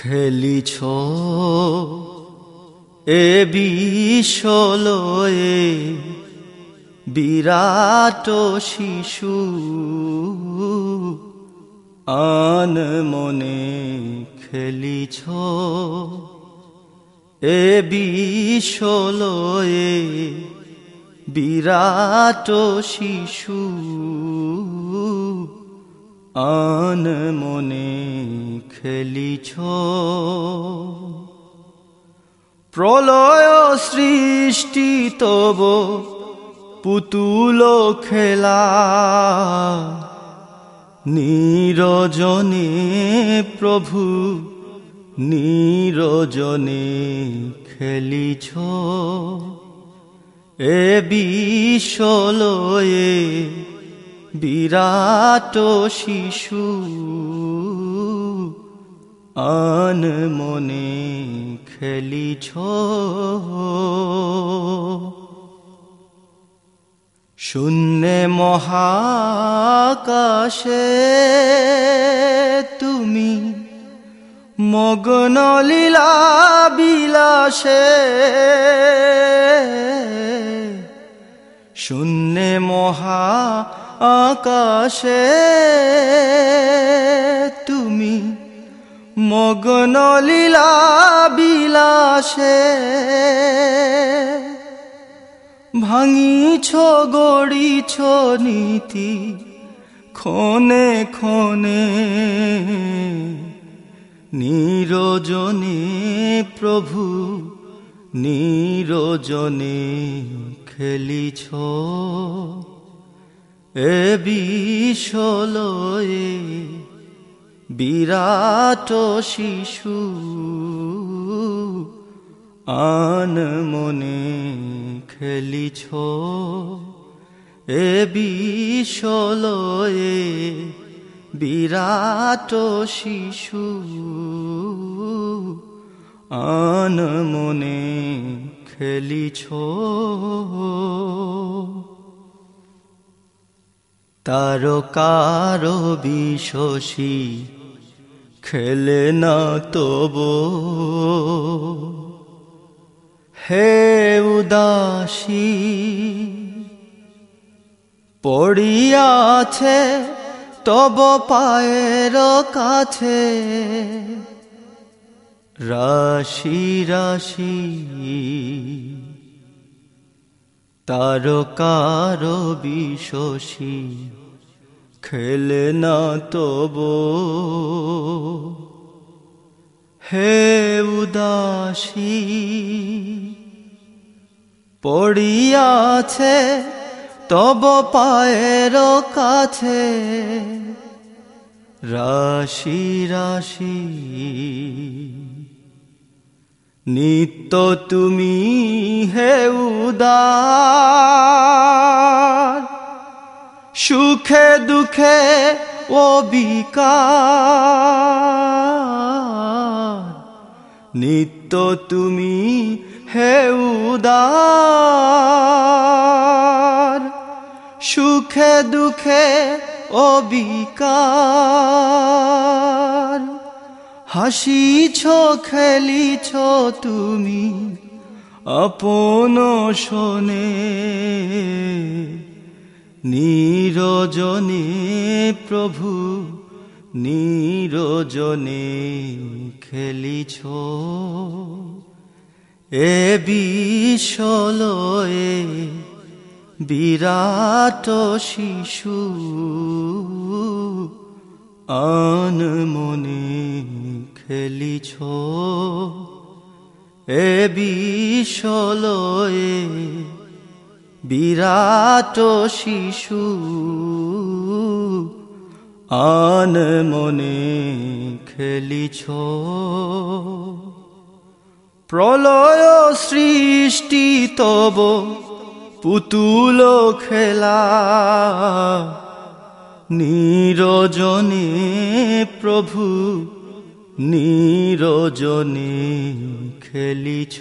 খেলিছ এ বিশ্বলয়ে বিরাট শিশু আন মনে খেলিছ এ বিশ্বলয়ে বিরাট শিশু আন মনে খেলিছ। প্রলয় সৃষ্টি তব পুতুল খেলা। নিরজনে প্রভু নিরজনে খেলিছ। এ বিশ্বলয়ে বিরাট শিশু আন মনে খেলিছ। শূন্যে মহাকাশে তুমি মগ্ন লীলা বিলাসে। শূন্যে মহা আকাশে তুমি মগ্ন লীলা বিলাসে ভাঙিছ, গড়িছ নীতি ক্ষণে ক্ষণে। নিরজনে প্রভু, নিরজনে। খেলিছ। এ বিশ্বলয়ে বিরাট শিশু আন মনে খেলিছ। এ বিশ্বলয়ে বিরাট শিশু আন মনে খেলিছ তারকার বিশ্বসী খেলে না তব। হে উদাসী পড়িয়াছে তব পায়ের কাছে। রাশি রাশি। তারকার বিশ্বসী খেলে না তব। হে উদাসী, পড়িয়াছে তব পায়ের কাছে। রাশি রাশি। নিত্য তুমি হে উদার, সুখে দুঃখে ও বিকার নিত্য তুমি হে উদার, সুখে দুঃখে ও বিকার হাসিছ খেলিছ তুমি আপন শোনে। নিরজনে প্রভু নিরজনে খেলিছ। এ বিশ্বলয়ে বিরাট শিশু আন মনে খেলিছ। এ বিশ্বলয়ে বিরাট শিশু, আন মনে খেলিছ। প্রলয় সৃষ্টি তব পুতুল খেলা নিরজনে প্রভু নিরজনে খেলিছ।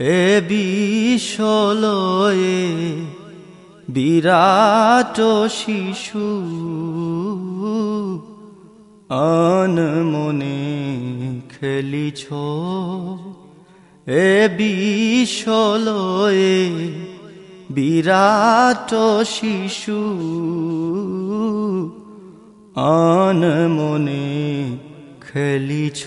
এ বিশ্বলয়ে বিরাট শিশু আন মনে খেলিছ। এ বিশ্বলয়ে বিরাট শিশু আন মনে খেলিছ।